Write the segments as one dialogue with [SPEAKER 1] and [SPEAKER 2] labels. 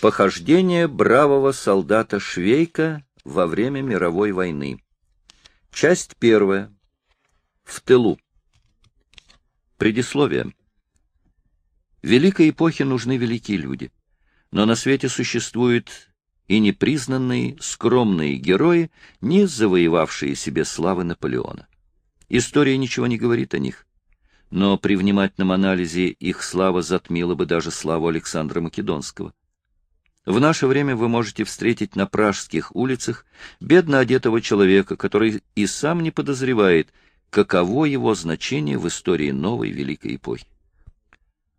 [SPEAKER 1] Похождение бравого солдата Швейка во время мировой войны. Часть первая. В тылу. Предисловие. Великой эпохе нужны великие люди. Но на свете существуют и непризнанные, скромные герои, не завоевавшие себе славы Наполеона. История ничего не говорит о них. Но при внимательном анализе их слава затмила бы даже славу Александра Македонского. В наше время вы можете встретить на пражских улицах бедно одетого человека, который и сам не подозревает, каково его значение в истории новой великой эпохи.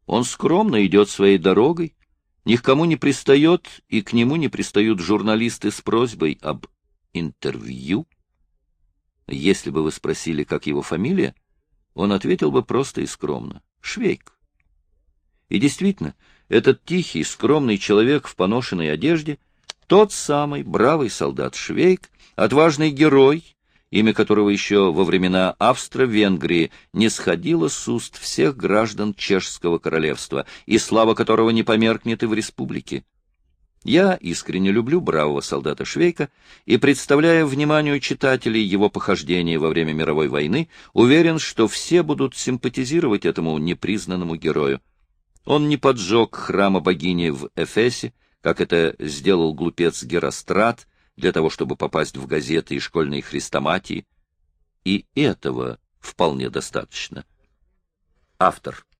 [SPEAKER 1] Он скромно идет своей дорогой, ни к кому не пристает, и к нему не пристают журналисты с просьбой об интервью. Если бы вы спросили, как его фамилия, он ответил бы просто и скромно — Швейк. И действительно, этот тихий, скромный человек в поношенной одежде — тот самый бравый солдат Швейк, отважный герой, имя которого еще во времена Австро-Венгрии не сходило с уст всех граждан Чешского королевства, и слава которого не померкнет и в республике. Я искренне люблю бравого солдата Швейка и, представляя вниманию читателей его похождения во время мировой войны, уверен, что все будут симпатизировать этому непризнанному герою. Он не поджег храма богини в Эфесе, как это сделал глупец Герострат, для того, чтобы попасть в газеты и школьные хрестоматии. И этого вполне достаточно. Автор